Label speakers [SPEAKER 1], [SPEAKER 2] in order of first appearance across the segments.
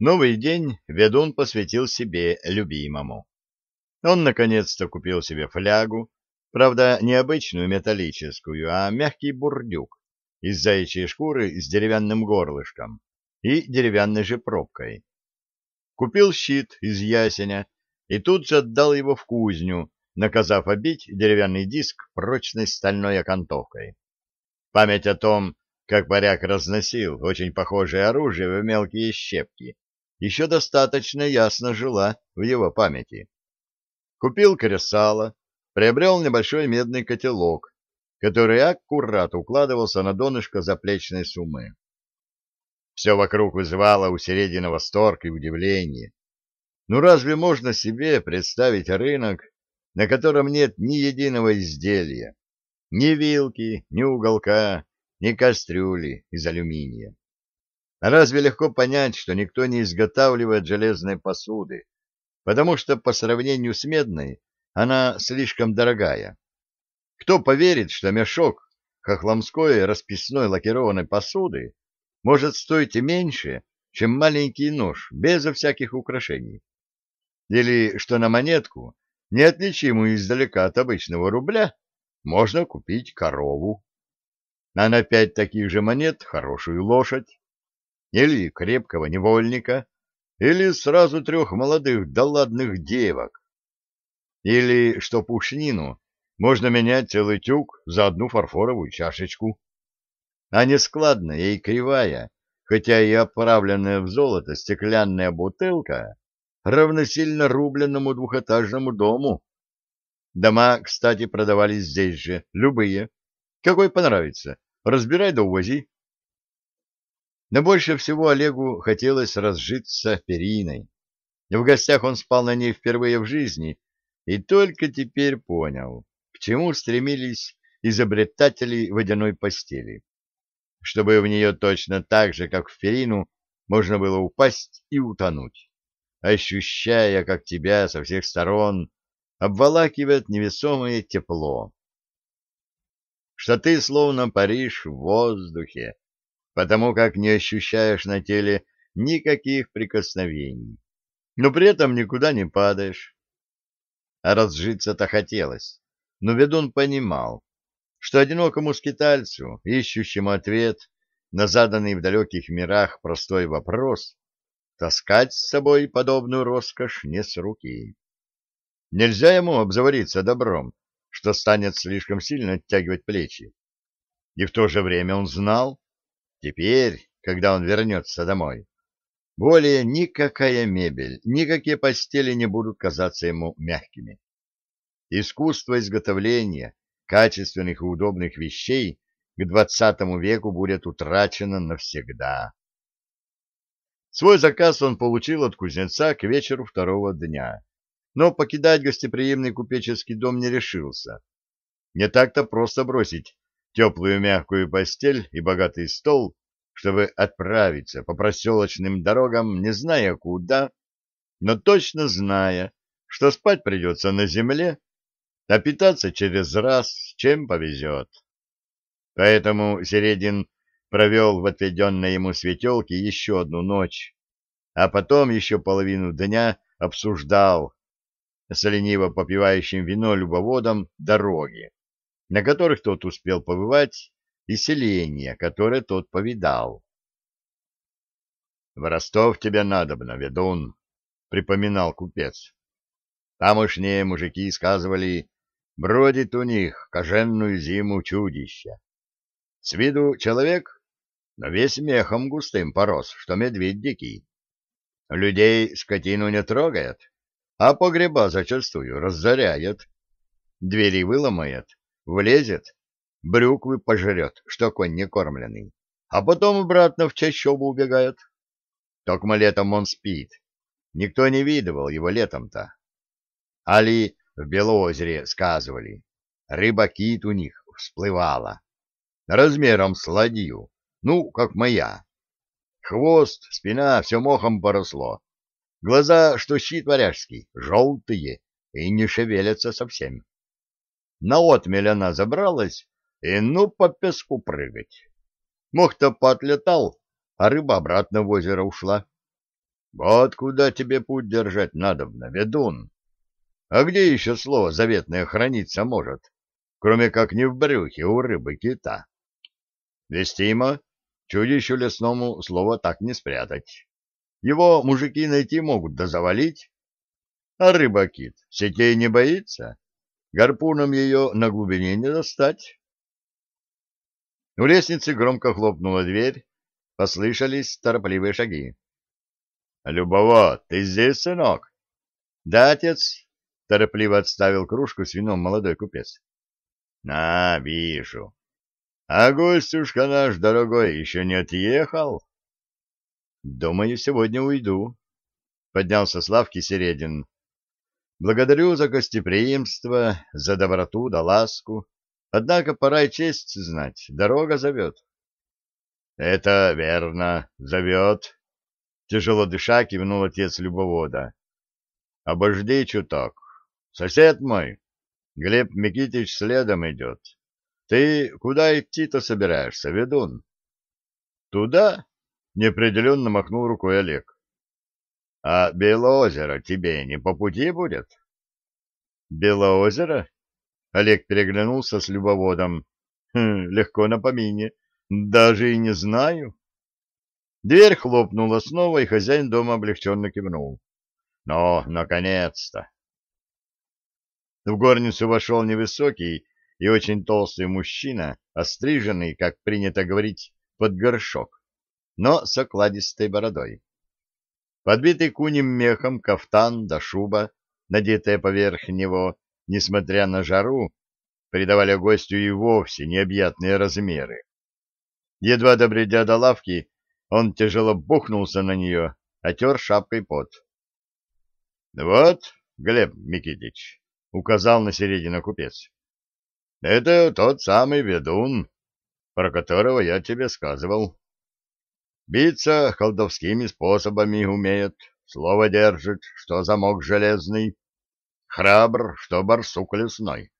[SPEAKER 1] Новый день ведун посвятил себе любимому. Он наконец-то купил себе флягу, правда, не обычную металлическую, а мягкий бурдюк из заячьей шкуры с деревянным горлышком и деревянной же пробкой. Купил щит из ясеня и тут же отдал его в кузню, наказав обить деревянный диск прочной стальной окантовкой. Память о том, как варяг разносил очень похожее оружие в мелкие щепки, еще достаточно ясно жила в его памяти. Купил кресало, приобрел небольшой медный котелок, который аккурат укладывался на донышко заплечной суммы. Все вокруг вызывало у Середина восторг и удивление. Ну разве можно себе представить рынок, на котором нет ни единого изделия, ни вилки, ни уголка, ни кастрюли из алюминия. Разве легко понять, что никто не изготавливает железной посуды, потому что по сравнению с медной она слишком дорогая? Кто поверит, что мешок хохломской расписной лакированной посуды может стоить меньше, чем маленький нож, безо всяких украшений? Или что на монетку, неотличимую издалека от обычного рубля, можно купить корову? а на пять таких же монет хорошую лошадь, или крепкого невольника, или сразу трех молодых да ладных девок, или, что пушнину, можно менять целый тюк за одну фарфоровую чашечку. А нескладная и кривая, хотя и оправленная в золото стеклянная бутылка, равносильно рубленному двухэтажному дому. Дома, кстати, продавались здесь же, любые, какой понравится, разбирай да увози. Но больше всего Олегу хотелось разжиться периной. В гостях он спал на ней впервые в жизни и только теперь понял, к чему стремились изобретатели водяной постели. Чтобы в нее точно так же, как в перину, можно было упасть и утонуть, ощущая, как тебя со всех сторон обволакивает невесомое тепло, что ты словно паришь в воздухе, потому как не ощущаешь на теле никаких прикосновений, но при этом никуда не падаешь. А разжиться-то хотелось, но ведун понимал, что одинокому скитальцу, ищущему ответ на заданный в далеких мирах простой вопрос, таскать с собой подобную роскошь не с руки. Нельзя ему обзаводиться добром, что станет слишком сильно оттягивать плечи. И в то же время он знал, теперь, когда он вернется домой, более никакая мебель, никакие постели не будут казаться ему мягкими. Искусство изготовления качественных и удобных вещей к двадцатому веку будет утрачено навсегда. Свой заказ он получил от кузнеца к вечеру второго дня но покидать гостеприимный купеческий дом не решился. Не так-то просто бросить теплую мягкую постель и богатый стол, чтобы отправиться по проселочным дорогам, не зная куда, но точно зная, что спать придется на земле, а питаться через раз, чем повезет. Поэтому Середин провел в отведенной ему светелке еще одну ночь, а потом еще половину дня обсуждал с лениво попивающим вино любоводом дороги, на которых тот успел побывать, и селения, которое тот повидал. — В Ростов тебе надобно, ведун, — припоминал купец. Тамошние мужики сказывали, бродит у них коженную зиму чудище. С виду человек, но весь мехом густым порос, что медведь дикий. Людей скотину не трогает, а погреба зачастую разоряет. Двери выломает, влезет, брюквы пожрет, что конь не кормленный, а потом обратно в чащобу убегает. Только летом он спит. Никто не видывал его летом-то. Али в Белоозере сказывали, рыба-кит у них всплывала. Размером с ладью, ну, как моя. Хвост, спина, все мохом поросло, Глаза, что щит варяжский, желтые и не шевелятся совсем. На отмель она забралась, и ну по песку прыгать. Мох-то поотлетал, а рыба обратно в озеро ушла. Вот куда тебе путь держать надобно, ведун. А где еще слово заветное храниться может, кроме как не в брюхе у рыбы кита? Вестимо, чудищу лесному слово так не спрятать. Его мужики найти могут да завалить. А рыба-кит сетей не боится, гарпуном ее на глубине не достать. У лестницы громко хлопнула дверь, послышались торопливые шаги. — Любово, ты здесь, сынок? — Да, отец, — торопливо отставил кружку с вином молодой купец. — На, вижу. А гостюшка наш дорогой еще не отъехал? — Думаю, сегодня уйду, — поднялся с лавки Середин. — Благодарю за гостеприимство, за доброту да ласку. Однако пора и честь знать, дорога зовет. — Это верно, зовет. Тяжело дыша кивнул отец любовода. — Обожди чуток. Сосед мой, Глеб Микитич следом идет. Ты куда идти-то собираешься, ведун? — Туда? — неопределенно махнул рукой Олег. — А Белоозеро тебе не по пути будет? — Белоозеро? Олег переглянулся с любоводом. Хм, легко на помине. Даже и не знаю. Дверь хлопнула снова, и хозяин дома облегченно кивнул. Но, наконец-то! В горницу вошел невысокий и очень толстый мужчина, остриженный, как принято говорить, под горшок, но с окладистой бородой. Подбитый кунем мехом кафтан да шуба, надетая поверх него, несмотря на жару, придавали гостю и вовсе необъятные размеры. Едва добредя до лавки, он тяжело бухнулся на нее, отер шапкой пот. — Вот, Глеб Микитич, — указал на середину купец, — это тот самый ведун, про которого я тебе сказывал. Биться колдовскими способами умеет, слово держит, что замок железный, Храбр, что барсук лесной.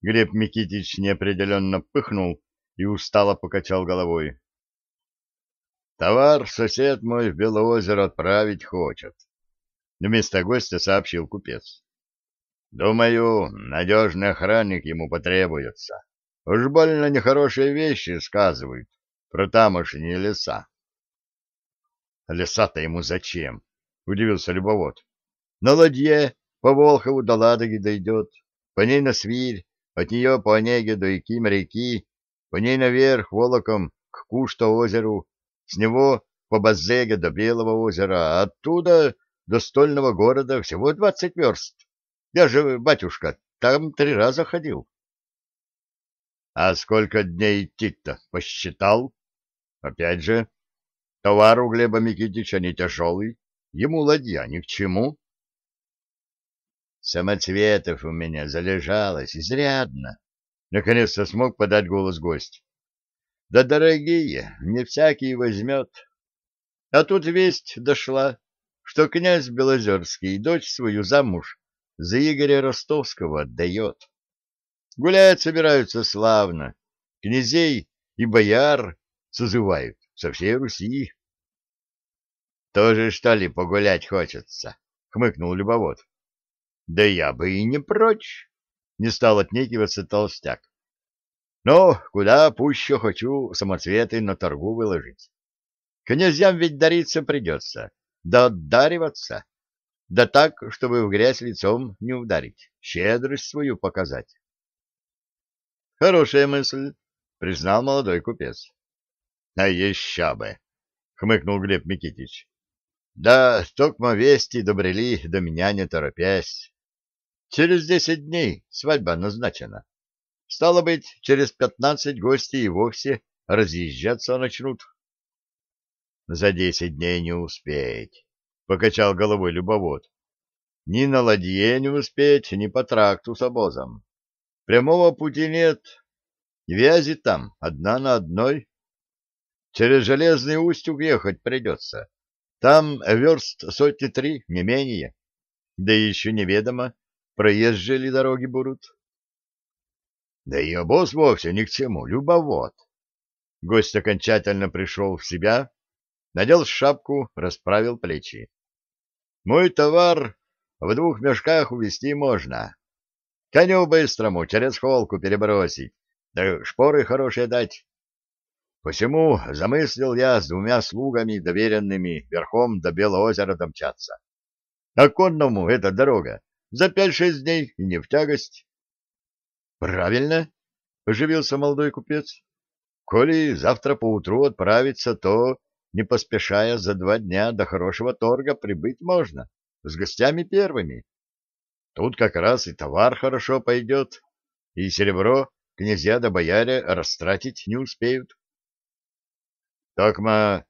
[SPEAKER 1] Глеб Микитич неопределенно пыхнул и устало покачал головой. Товар сосед мой в Белоозеро отправить хочет. Вместо гостя сообщил купец. Думаю, надежный охранник ему потребуется. Уж больно нехорошие вещи сказывают про тамошние леса. Леса-то ему зачем? Удивился любовод. На ладье по Волхову до Ладоги дойдет, по ней на Свирь, от нее по Онеге до Яким реки, по ней наверх волоком к Кушто-озеру, с него по Базеге до Белого озера, а оттуда до стольного города всего двадцать верст. Я же, батюшка, там три раза ходил. — А сколько дней идти-то, посчитал? Опять же, товар у Глеба Микитича не тяжелый, ему ладья ни к чему. Самоцветов у меня залежалось изрядно. Наконец-то смог подать голос гость. Да дорогие, не всякий возьмет. А тут весть дошла, что князь Белозерский дочь свою замуж за Игоря Ростовского отдает. Гулять собираются славно, князей и бояр созывают со всей Руси. — Тоже, что ли, погулять хочется? — хмыкнул любовод. Да я бы и не прочь, — не стал отнекиваться толстяк. Но куда пуще хочу самоцветы на торгу выложить. Князьям ведь дариться придется, да отдариваться, да так, чтобы в грязь лицом не ударить, щедрость свою показать. — Хорошая мысль, — признал молодой купец. — А еще бы, — хмыкнул Глеб Микитич. — Да, стокма вести добрели до меня не торопясь. Через десять дней свадьба назначена. Стало быть, через пятнадцать гости и вовсе разъезжаться начнут. — За десять дней не успеть, — покачал головой любовод. — Ни на ладье не успеть, ни по тракту с обозом. Прямого пути нет. Вязи там одна на одной. Через железный устюг ехать придется. Там верст сотни три, не менее. Да еще неведомо, проезжие ли дороги будут? Да и обоз вовсе ни к чему, любовод. Гость окончательно пришел в себя, надел шапку, расправил плечи. Мой товар в двух мешках увезти можно. Коню быстрому через холку перебросить, да шпоры хорошие дать. Посему замыслил я с двумя слугами доверенными верхом до Белого озера домчаться. А конному эта дорога за пять-шесть дней и не в тягость. — Правильно, — оживился молодой купец. — Коли завтра поутру отправиться, то, не поспешая за два дня до хорошего торга, прибыть можно, с гостями первыми. Тут как раз и товар хорошо пойдет, и серебро князья да бояре растратить не успеют. Токма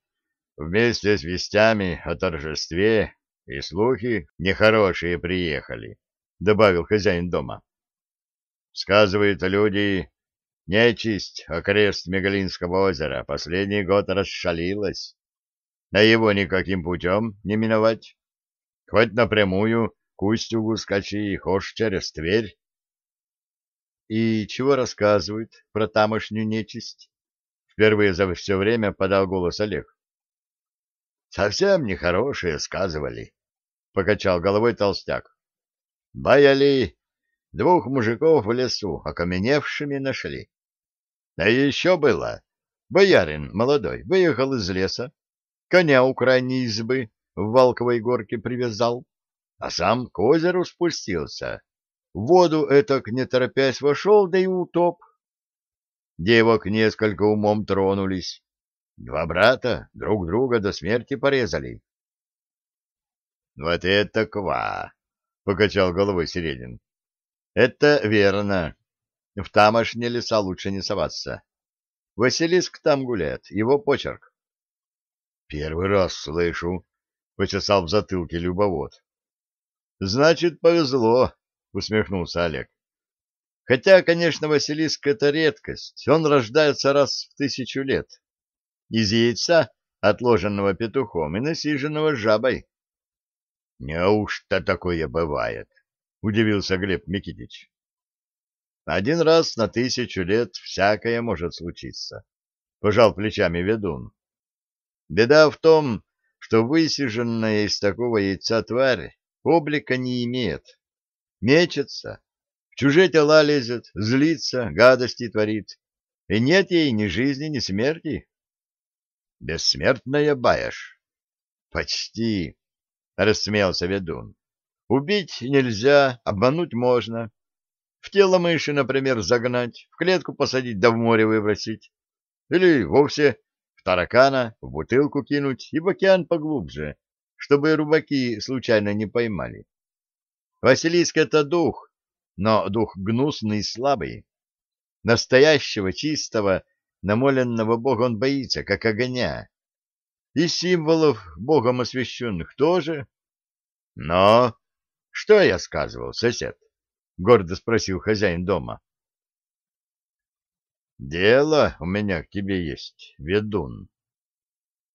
[SPEAKER 1] вместе с вестями о торжестве и слухи нехорошие приехали, — добавил хозяин дома. Сказывают люди, нечисть окрест Мегалинского озера последний год расшалилась, а его никаким путем не миновать. Хоть напрямую к Устюгу скачи, хошь через Тверь. И чего рассказывают про тамошнюю нечисть? Впервые за все время подал голос Олег. Совсем нехорошие сказывали, покачал головой толстяк. Бояли, двух мужиков в лесу окаменевшими нашли. А еще было, боярин молодой выехал из леса, коня у крайней избы в Валковой горке привязал, а сам к озеру спустился. В воду этак не торопясь вошел, да и утоп. Девок несколько умом тронулись. Два брата друг друга до смерти порезали. Вот это ква! — покачал головой Середин. — Это верно. В тамошние леса лучше не соваться. Василиск там гуляет, его почерк. — Первый раз слышу, — почесал в затылке любовод. — Значит, повезло, — усмехнулся Олег. Хотя, конечно, Василиск — это редкость, он рождается раз в тысячу лет. Из яйца, отложенного петухом и насиженного жабой. — Неужто такое бывает? — удивился Глеб Микитич. — Один раз на тысячу лет всякое может случиться, — пожал плечами ведун. Беда в том, что высиженная из такого яйца тварь облика не имеет. Мечется, чужие тела лезет, злится, гадости творит, и нет ей ни жизни, ни смерти. Бессмертная баешь? Почти. — рассмеялся ведун. «Убить нельзя, обмануть можно. В тело мыши, например, загнать, в клетку посадить да в море выбросить. Или вовсе в таракана, в бутылку кинуть и в океан поглубже, чтобы рыбаки случайно не поймали. Василиск — это дух, но дух гнусный и слабый. Настоящего, чистого, намоленного бога он боится, как огня. И символов богом освященных тоже. Но что я сказывал, сосед? Гордо спросил хозяин дома. Дело у меня к тебе есть, ведун,